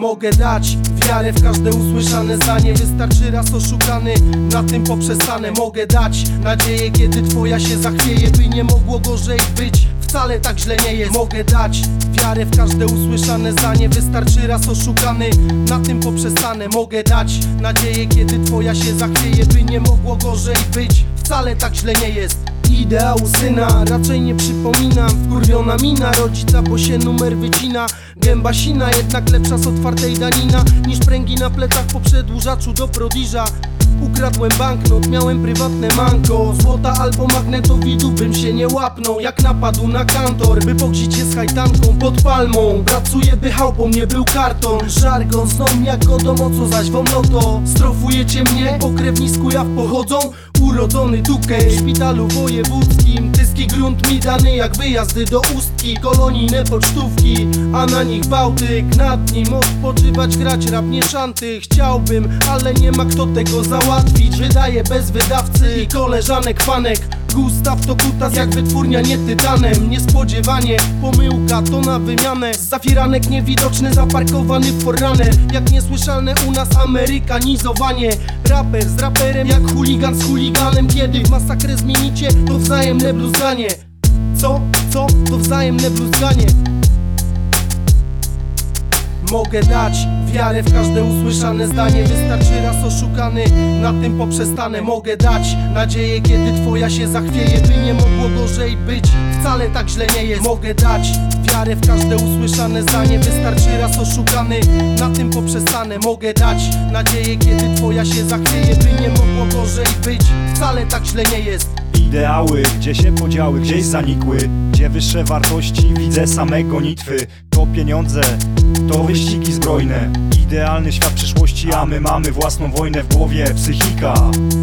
Mogę dać wiarę w każde usłyszane zdanie Wystarczy raz oszukany, na tym poprzestanę. Mogę dać nadzieję, kiedy twoja się zachwieje By nie mogło gorzej być, wcale tak źle nie jest. Mogę dać wiarę w każde usłyszane zdanie Wystarczy raz oszukany, na tym poprzestanę. Mogę dać nadzieję, kiedy twoja się zachwieje By nie mogło gorzej być, wcale tak źle nie jest Ideału syna. Raczej nie przypominam Wkurwiona mina rodzica, bo się numer wycina. Gęba sina, jednak lepsza z otwartej danina Niż pręgi na plecach po przedłużaczu do prodiża Ukradłem banknot, miałem prywatne manko. Złota albo magnetowidów bym się nie łapnął. Jak napadł na kantor, by pogzić się z hajtanką pod palmą. Pracuję by chałupą, nie był karton. Żargon, zną jak godomo, co zaś wam no to. Strofujecie mnie, po krewnisku jaw pochodzą Urodzony Dukej w szpitalu wojewódzkim Tyski grunt mi dany jak wyjazdy do ustki. Kolonijne pocztówki, a na nich Bałtyk. Nad nim odpoczywać, grać rap nie szanty. Chciałbym, ale nie ma kto tego załatwić. Wydaje bez wydawcy i koleżanek fanek Gustaw to kutas jak wytwórnia nie tytanem Niespodziewanie, pomyłka to na wymianę. Zafiranek niewidoczny zaparkowany w forraner Jak niesłyszalne u nas amerykanizowanie Raper z raperem jak chuligan z chuliganem. Kiedy masakrę zmienicie to wzajemne bluzganie. Co? Co? To wzajemne bluzganie Mogę dać wiarę w każde usłyszane zdanie. Wystarczy raz oszukany, na tym poprzestanę. Mogę dać nadzieję, kiedy twoja się zachwieje. By nie mogło gorzej być, wcale tak źle nie jest. Mogę dać wiarę w każde usłyszane zdanie. Wystarczy raz oszukany, na tym poprzestanę. Mogę dać nadzieję, kiedy twoja się zachwieje. By nie mogło gorzej być, wcale tak źle nie jest Ideały, gdzie się podziały, gdzieś zanikły Gdzie wyższe wartości, widzę same gonitwy To pieniądze, to wyścigi zbrojne. Idealny świat przyszłości, a my mamy własną wojnę w głowie. Psychika,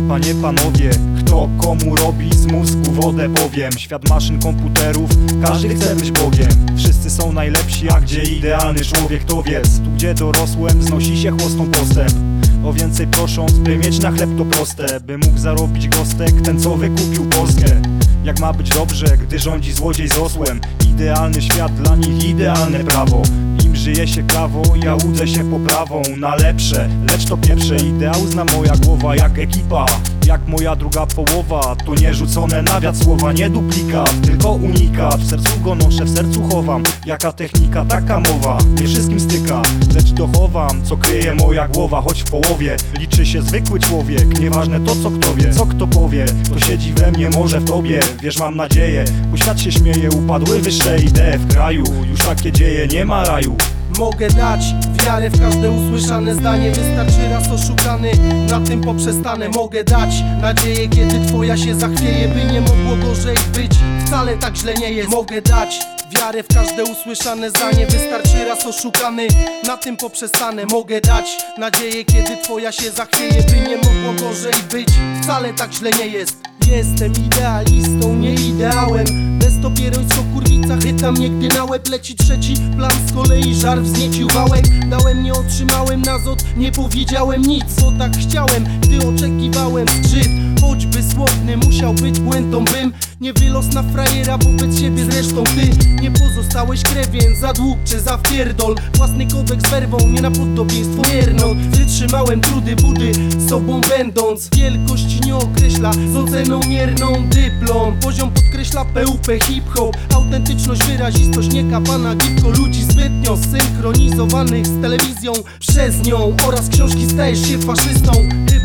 panie panowie Kto komu robi z mózgu wodę powiem. Świat maszyn, komputerów, każdy chce być Bogiem. Wszyscy są najlepsi, a gdzie idealny człowiek to wiedz Tu gdzie dorosłem, znosi się chłostą postęp o więcej prosząc, by mieć na chleb to proste By mógł zarobić gostek, ten co wykupił Polskę. Jak ma być dobrze, gdy rządzi złodziej z osłem? Idealny świat, dla nich idealne prawo. Im żyje się prawo, ja łudzę się poprawą Na lepsze, lecz to pierwsze ideał zna moja głowa jak ekipa jak moja druga połowa. To nierzucone na wiatr słowa, nie duplikat Tylko unikat, w sercu go noszę, w sercu chowam. Jaka technika, taka mowa? Nie wszystkim styka, lecz dochowam Co kryje moja głowa, choć w połowie Liczy się zwykły człowiek, nieważne to co kto wie Co kto powie, to siedzi we mnie, może w tobie. Wiesz, mam nadzieję, bo świat się śmieje. Upadły wyższe idee w kraju. Już takie dzieje, nie ma raju Mogę dać wiarę w każde usłyszane zdanie. Wystarczy raz oszukany, na tym poprzestanę. Mogę dać nadzieję, kiedy twoja się zachwieje By nie mogło gorzej być, wcale tak źle nie jest. Mogę dać wiarę w każde usłyszane zdanie. Wystarczy raz oszukany, na tym poprzestanę. Mogę dać nadzieję, kiedy twoja się zachwieje By nie mogło gorzej być, wcale tak źle nie jest Jestem idealistą, nie ideałem. Bez to pierońsko kurwica chyta mnie, gdy na łeb leci trzeci plan. Z kolei żar wzniecił wałek. Dałem, nie otrzymałem na zot, nie powiedziałem nic Bo tak chciałem, gdy oczekiwałem skrzyd Choćby słowny musiał być błędą bym Nie wylos na frajera wobec siebie zresztą ty Nie pozostałeś krewien. Za dług czy za wpierdol Własny kodeks werwą, nie na podobieństwo miernot Wytrzymałem trudy budy, sobą będąc. Wielkość nie określa, z oceną mierną dyplom. Poziom podkreśla PUP hip-hop. Autentyczność, wyrazistość, nie kapana gipko Ludzi zbytnio synchronizowanych z telewizją Przez nią. Oraz książki stajesz się faszystą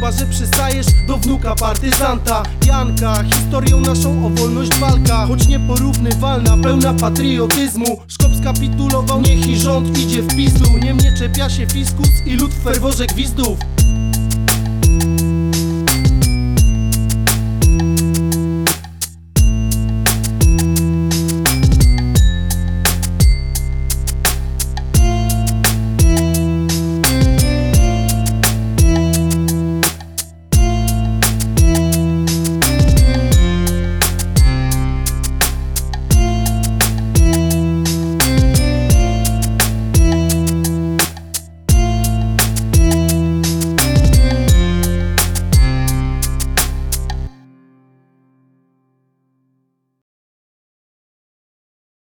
Chyba, że przystajesz do wnuka partyzanta. Janka, historią naszą o wolność walka Choć nieporównywalna, pełna patriotyzmu. Szkop skapitulował, niech i rząd idzie w pizdu. Nie mnie czepia się fiskus i lud w ferworze gwizdów